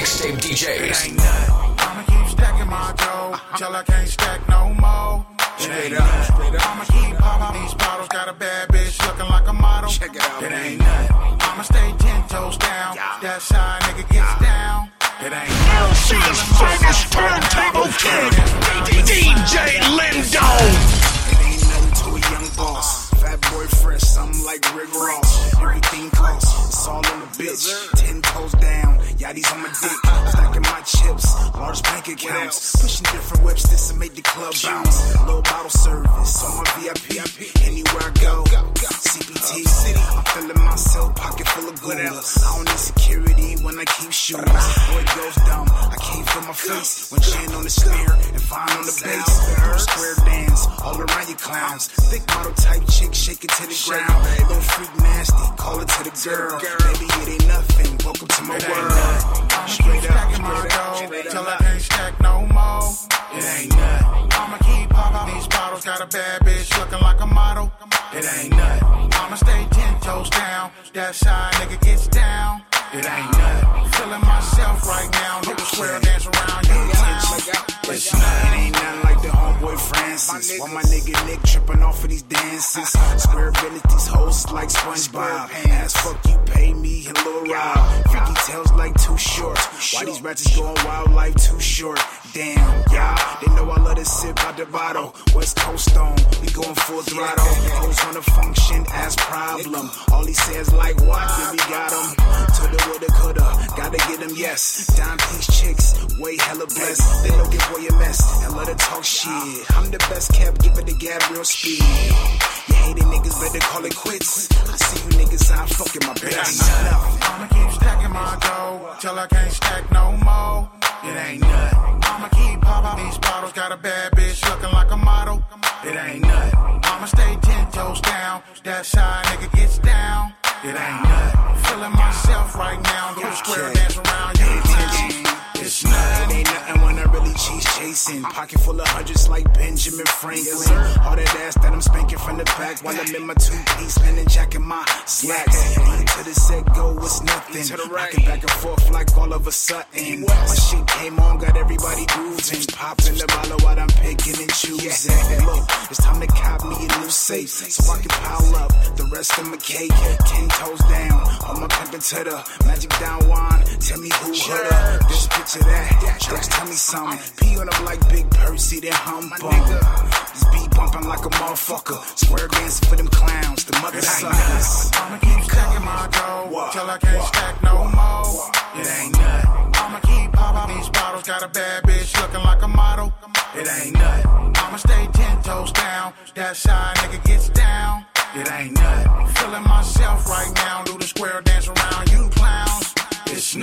mixtape DJs. ain't. I'ma keep stacking my dough till I can't stack no more. It ain't nothing. I'ma keep popping these bottles. Got a bad bitch looking like a model. Check it out, It ain't nothing. I'ma stay ten toes down. That side nigga gets down. It ain't nothing. LC's finest turntable king, DJ Lindo. It ain't nothing to a young boss. Fat boy fresh, something like Rick Ross. Everything costs, it's all in the bitch. On my dick. Stacking my chips, large bank accounts. Pushing different whips, this to make the club bounce. Low bottle service on my VIP. Anywhere I go, CPT. I'm feeling myself, pocket full of gouda. I don't need security when I keep shooting. Boy goes dumb, I can't feel my face. When Jen on the snare and Vine on the bass. Clowns. Thick model type chick, shake it to the ground. Little freak nasty, call it to the girl. Baby, it ain't nothing. Welcome to my world. keep stacking my dough till I can't stack no more. It ain't nothing. I'ma keep popping these bottles. Got a bad bitch looking like a model. It ain't nothing. I'ma stay ten toes down. That side nigga gets down. It's It ain't nothing like the homeboy Francis. Why my nigga Nick tripping off of these dances? Square abilities, hosts like SpongeBob. Ass fuck you, pay me and Lil Rob. Freaky Tales like too short. Why these ratchets going wild like too short? Damn, y'all. They know I love to sip out the bottle. West Coast on, we going full throttle. Hoes wanna function as problem. All he says like what? Then we got him. To the woulda, coulda. Him, yes. Dime piece chicks, way hella blessed. They look at boy a mess and let her talk shit. I'm the best kept, give it the gab real speed. You hating niggas better call it quits. I see you niggas out fucking my best. I'ma keep stacking my dough till I can't stack no more. It ain't nothing. I'ma keep popping these bottles. Got a bad bitch looking like a model. It ain't nothing. I'ma stay ten toes down. That side nigga gets down. It ain't nothing. Feeling myself right now. The square Pocket full of hundreds like Benjamin Franklin. All that ass that I'm spanking from the back while I'm in my two piece linen jacket, my slacks. To the set go, it's nothing. Rocking back and forth like all of a sudden. My shit came on, got everybody grooving. Popping the bottle while I'm picking and choosing. Look, it's time to cop me a new safe so I can pile up the rest of my cake. Ten toes down, on my pimpin' to the magic down wine. Tell me who hurt her. Picture that. Tell me something. Pee on them like Big Percy, then hum bum. This beat bumping like a motherfucker. Square dancing for them clowns, the mother suckers. I'ma keep stacking my dough till I can't stack no more. It ain't nothing. I'ma keep popping these bottles. Got a bad bitch looking like a model. It ain't nothing. I'ma stay ten toes down. That side nigga gets down.